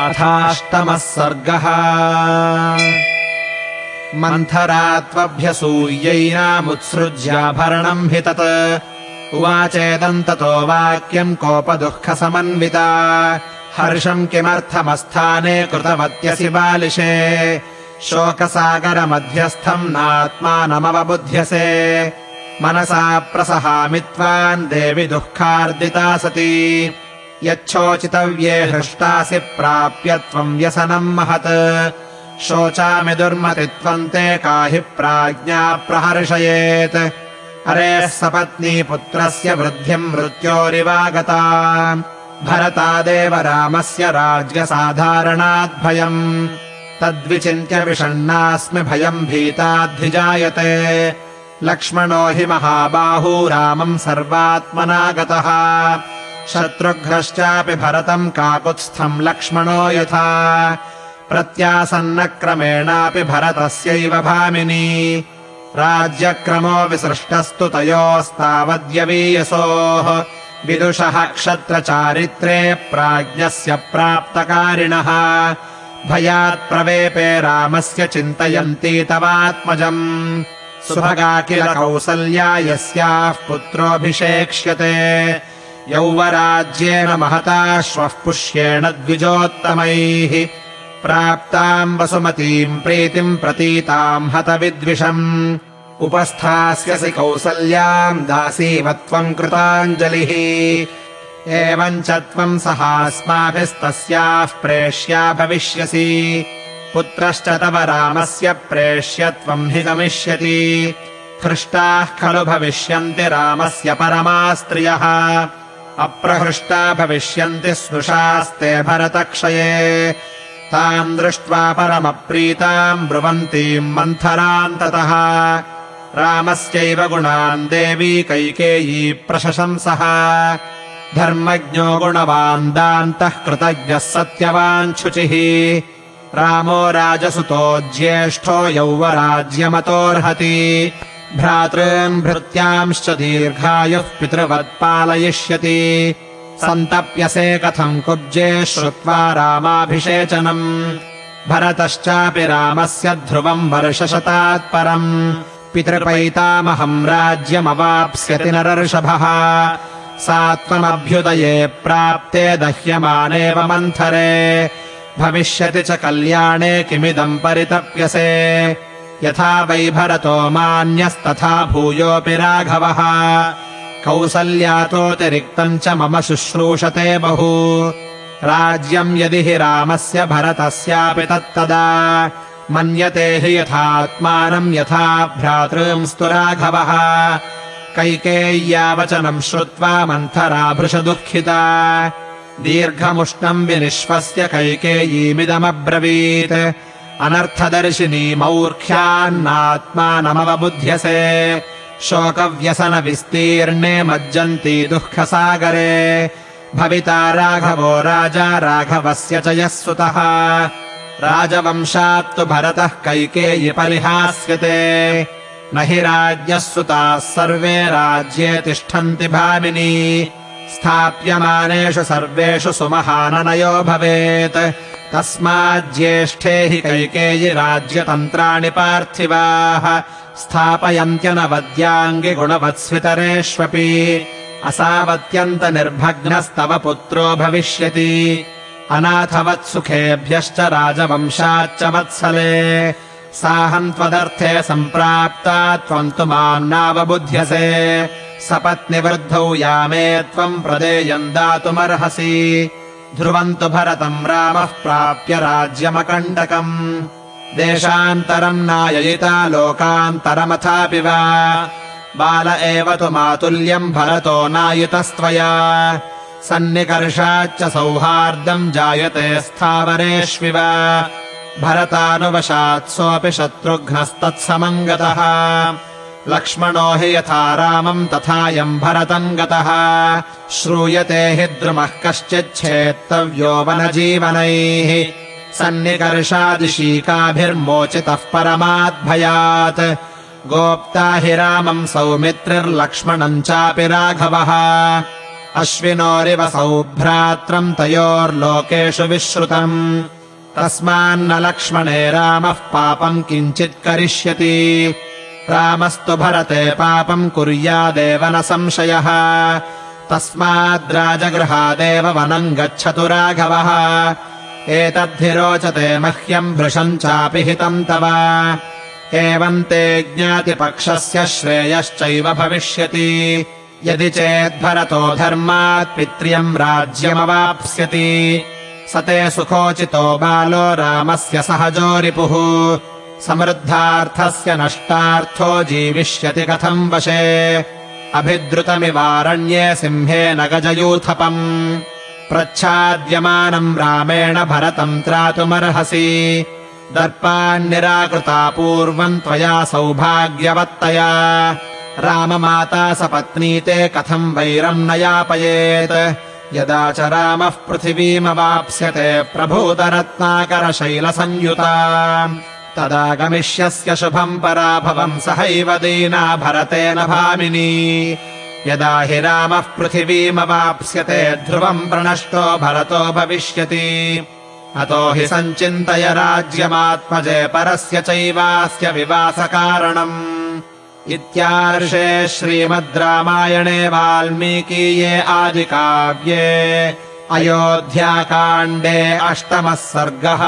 अथाष्टमः सर्गः। मन्थरा त्वभ्यसूयैनामुत्सृज्याभरणम् हि तत्। उवाचेदन्ततो वाक्यम् कोपदुःखसमन्विता। हर्षम् किमर्थमस्थाने कृतवत्यसि बालिशे। शोकसागरमध्यस्थम् नात्मानमवबुध्यसे। मनसा प्रसहामि त्वाम् देवि दुःखार्दिता सती यच्छोचितव्ये हृष्टासि प्राप्य त्वम् व्यसनम् महत्। शोचामि दुर्मति त्वम् ते का हि प्राज्ञा प्रहर्षयेत्। अरे सपत्नी पुत्रस्य वृद्धिम् मृत्योरिवागता। भरतादेव रामस्य राज्यसाधारणाद्भयम् तद्विचिन्त्य विषण्णास्मि भयम् भीताद्धिजायते लक्ष्मणो हि महाबाहू रामम् सर्वात्मना गतः शत्रुघ्नश्चापि भरतम् काकुत्स्थम् लक्ष्मणो यथा। प्रत्यासन्नक्रमेणापि भरतस्यैव भामिनी। राज्यक्रमो विसृष्टस्तु तयोस्तावद्यवीयसोः। विदुषः क्षत्रचारित्रे प्राज्ञस्य प्राप्तकारिणः। भयात् प्रवेपे रामस्य चिन्तयन्ती तवात्मजम्। सुभगा किल कौसल्या यस्याः पुत्रोऽभिषेक्ष्यते यौवराज्येन महता श्वः पुष्येण द्विजोत्तमैः। प्राप्ताम् वसुमतीम् प्रीतिम् प्रतीताम् हतविद्विषम्। उपस्थास्यसि कौसल्याम् दासीव त्वम् कृताञ्जलिः। एवम् च त्वम् सहास्माभिस्तस्याः प्रेष्या भविष्यसि। पुत्रश्च तव रामस्य प्रेष्य त्वम् हि गमिष्यति। हृष्टाः खलु भविष्यन्ति रामस्य परमा स्त्रियः अप्रहृष्टा भविष्यन्ति स्नुषास्ते भरतक्षये। ताम् दृष्ट्वा परमप्रीताम् ब्रुवन्तीम् मन्थराम् ततः। रामस्यैव गुणान् देवी कैकेयी प्रशशंसः। धर्मज्ञो गुणवान् दान्तः कृतज्ञः सत्यवान् शुचिः। रामो राजसुतो ज्येष्ठो यौवराज्यमतोऽर्हति भ्रातॄन् भृत्यांश्च दीर्घायुः पितृवत्पालयिष्यति। सन्तप्यसे कथम् कुब्जे श्रुत्वा रामाभिषेचनम्। भरतश्चापि रामस्य ध्रुवम् वर्षशतात् परम्। पितृपैतामहम् राज्यमवाप्स्यति नरर्षभः। सा त्वमभ्युदये प्राप्ते दह्यमानेव मन्थरे। भविष्यति च कल्याणे किमिदम् परितप्यसे यथा वै भरतो मान्यस्तथा भूयोऽपि राघवः। कौसल्यातोऽतिरिक्तम् च मम शुश्रूषते बहु। राज्यम् यदि हि रामस्य भरतस्यापि तत्तदा। मन्यते हि यथात्मानम् यथा भ्रातॄंस्तु राघवः। कैकेय्यावचनम् श्रुत्वा मन्थरा भृशदुःखिता दीर्घमुष्णम् विनिश्वस्य कैकेयीमिदमब्रवीत् अनर्थदर्शिनी मौर्ख्यान्नात्मानमवबुध्यसे। शोकव्यसनविस्तीर्णे मज्जन्ती दुःखसागरे। भविता राघवो राजा राघवस्य च यः सुतः। राजवंशात्तु भरतः कैकेयि परिहास्यते। न हि राज्ञः सुताः सर्वे राज्ये तिष्ठन्ति भामिनी। स्थाप्यमानेषु सर्वेषु सुमहाननयो भवेत् तस्माज्ज्येष्ठे हि कैकेयि राज्यतन्त्राणि पार्थिवाः स्थापयन्त्यनवद्याङ्गि गुणवत्स्वितरेष्वपि असावत्यन्तनिर्भग्नस्तव पुत्रो भविष्यति। अनाथवत्सुखेभ्यश्च राजवंशाच्च वत्सले। साहम् त्वदर्थे सम्प्राप्ता त्वम् तु माम् नावबुध्यसे सपत्निवृद्धौ यामे त्वम् प्रदेयम् दातुमर्हसि ध्रुवम् तु भरतम् रामः प्राप्य राज्यमकण्टकम्। देशान्तरम् नाययिता लोकान्तरमथापि वा। बाल एव तु मातुल्यम् भरतो नायुतस्त्वया। सन्निकर्षाच्च सौहार्दम् जायते स्थावरेष्विव भरतानुवशात् सोऽपि शत्रुघ्नस्तत्समम् गतः लक्ष्मणो हि यथा रामम् तथायम् भरतम् गतः। श्रूयते हि द्रुमः कश्चिच्छेत्तव्यो वनजीवनैः। सन्निकर्षादिशीकाभिर्मोचितः परमाद्भयात्। गोप्ता हि रामम् सौमित्रिर्लक्ष्मणम् चापि राघवः। अश्विनोरिव सौभ्रात्रम् तयोर्लोकेषु विश्रुतम्। तस्मान्न लक्ष्मणे रामः पापम् किञ्चित् करिष्यति रामस्तु भरते पापम् कुर्यादेव न संशयः। तस्माद्राजगृहादेव वनम् गच्छतु राघवः। एतद्धि रोचते मह्यम् भृशम् चापि हितम् तव। एवम् ते ज्ञातिपक्षस्य श्रेयश्चैव भविष्यति। यदि चेद्भरतो धर्मात् पित्र्यम् राज्यमवाप्स्यति। स ते सुखोचितो बालो रामस्य सहजो रिपुः समृद्धार्थस्य नष्टार्थो जीविष्यति कथम् वशे। अभिद्रुतमिवारण्ये सिंहेन गजयूथपम्। प्रच्छाद्यमानम् रामेण भरतम् त्रातुमर्हसि। दर्पान्निराकृता पूर्वम् त्वया सौभाग्यवत्तया। राममाता सपत्नी ते कथम् वैरम् न यापयेत्। यदा च रामः पृथिवीमवाप्स्यते प्रभूतरत्नाकरशैलसंयुता तदा गमिष्यस्य शुभम् पराभवम् सहैव दीना भरतेन भामिनी। यदा हि रामः पृथिवीमवाप्स्यते ध्रुवम् प्रणष्टो भरतो भविष्यति। अतो हि सञ्चिन्तय राज्यमात्मजे परस्य चैवास्य विवासकारणम्। इत्यार्षे श्रीमद् रामायणे वाल्मीकीये आदिकाव्ये अयोध्याकाण्डे अष्टमः सर्गः